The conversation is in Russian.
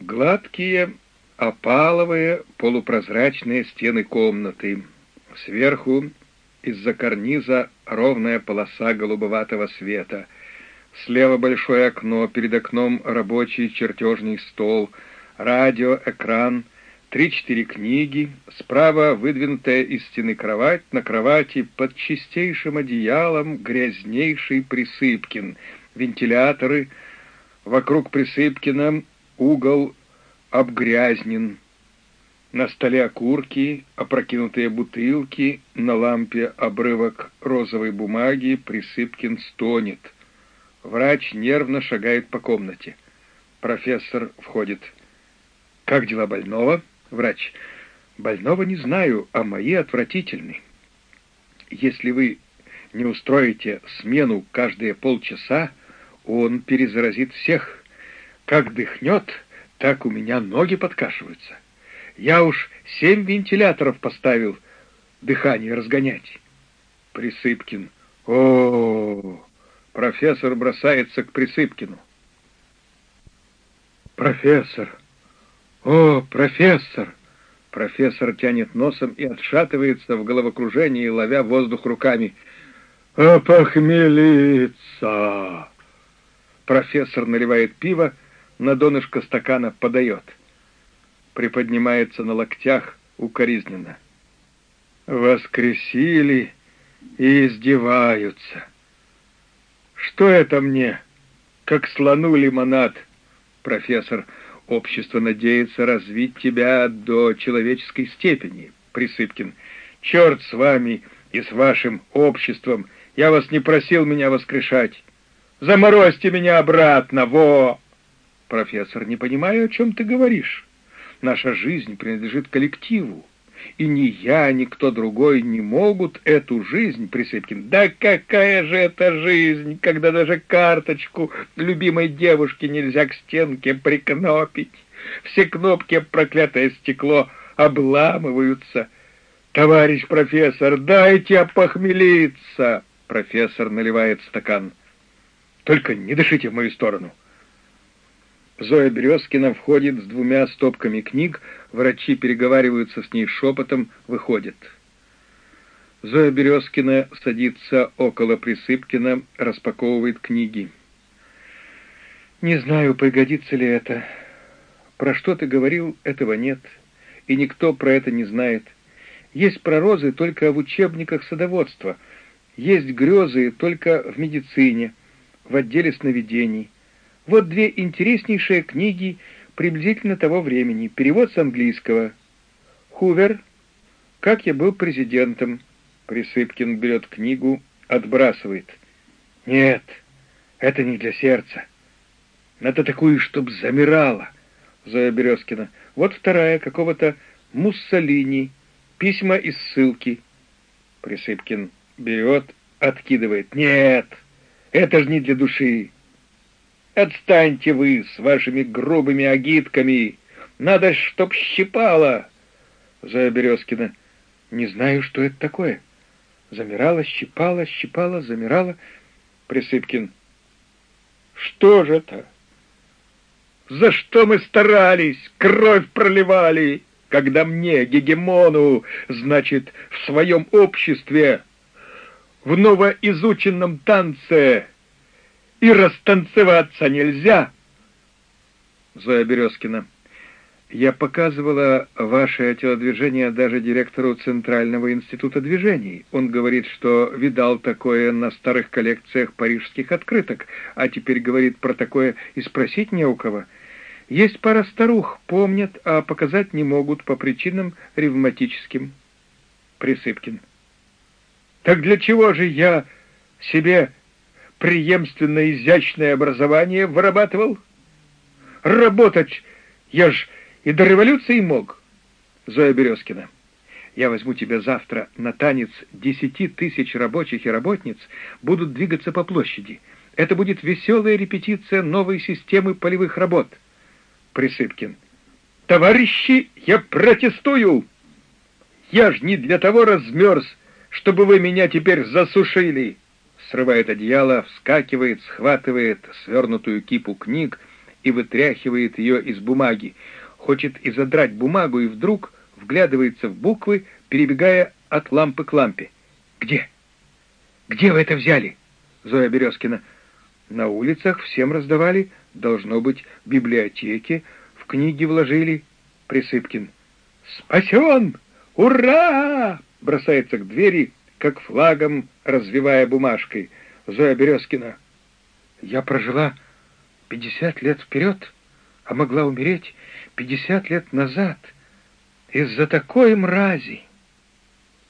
Гладкие, опаловые, полупрозрачные стены комнаты. Сверху из-за карниза ровная полоса голубоватого света. Слева большое окно, перед окном рабочий чертежный стол, радио, экран, три-четыре книги, справа выдвинутая из стены кровать, на кровати под чистейшим одеялом грязнейший Присыпкин, вентиляторы, вокруг Присыпкина угол обгрязнен, на столе окурки, опрокинутые бутылки, на лампе обрывок розовой бумаги, Присыпкин стонет. Врач нервно шагает по комнате. Профессор входит. «Как дела больного?» Врач. «Больного не знаю, а мои отвратительны. Если вы не устроите смену каждые полчаса, он перезаразит всех. Как дыхнет, так у меня ноги подкашиваются». Я уж семь вентиляторов поставил дыхание разгонять. Присыпкин. О, -о, -о, Профессор бросается к Присыпкину. Профессор! О, профессор! Профессор тянет носом и отшатывается в головокружении, ловя воздух руками. «Опохмелиться!» Профессор наливает пиво, на донышко стакана подает приподнимается на локтях укоризненно. Воскресили и издеваются. Что это мне? Как слону лимонад. Профессор, общество надеется развить тебя до человеческой степени. Присыпкин, черт с вами и с вашим обществом. Я вас не просил меня воскрешать. Заморозьте меня обратно, во! Профессор, не понимаю, о чем ты говоришь. Наша жизнь принадлежит коллективу. И ни я, ни кто другой не могут эту жизнь, Присыпкин. Да какая же это жизнь, когда даже карточку любимой девушки нельзя к стенке прикнопить. Все кнопки, проклятое стекло, обламываются. Товарищ профессор, дайте опохмелиться. Профессор наливает стакан. Только не дышите в мою сторону. Зоя Березкина входит с двумя стопками книг, врачи переговариваются с ней шепотом, выходят. Зоя Березкина садится около Присыпкина, распаковывает книги. «Не знаю, пригодится ли это. Про что ты говорил, этого нет, и никто про это не знает. Есть пророзы только в учебниках садоводства, есть грезы только в медицине, в отделе сновидений». Вот две интереснейшие книги приблизительно того времени. Перевод с английского. Хувер. Как я был президентом. Присыпкин берет книгу, отбрасывает. Нет, это не для сердца. Надо такую, чтоб замирала. Зоя Березкина. Вот вторая, какого-то Муссолини. Письма из ссылки. Присыпкин берет, откидывает. Нет, это же не для души. Отстаньте вы с вашими грубыми агитками. Надо, чтоб щипало. Зоя. Не знаю, что это такое. Замирала, щипала, щипала, замирала. Присыпкин. Что же это? За что мы старались, кровь проливали, когда мне, гегемону, значит, в своем обществе, в новоизученном танце и растанцеваться нельзя. Зоя Березкина. Я показывала ваше телодвижение даже директору Центрального института движений. Он говорит, что видал такое на старых коллекциях парижских открыток, а теперь говорит про такое и спросить не у кого. Есть пара старух, помнят, а показать не могут по причинам ревматическим. Присыпкин. Так для чего же я себе преемственное изящное образование вырабатывал? Работать я ж и до революции мог. Зоя Березкина. Я возьму тебя завтра на танец десяти тысяч рабочих и работниц будут двигаться по площади. Это будет веселая репетиция новой системы полевых работ. Присыпкин. Товарищи, я протестую! Я ж не для того размерз, чтобы вы меня теперь засушили срывает одеяло, вскакивает, схватывает свернутую кипу книг и вытряхивает ее из бумаги. Хочет изодрать бумагу и вдруг вглядывается в буквы, перебегая от лампы к лампе. «Где? Где вы это взяли?» Зоя Березкина. «На улицах всем раздавали. Должно быть, в библиотеке. В книги вложили». Присыпкин. «Спасен! Ура!» Бросается к двери, как флагом, развивая бумажкой. Зоя Березкина. «Я прожила пятьдесят лет вперед, а могла умереть пятьдесят лет назад из-за такой мрази».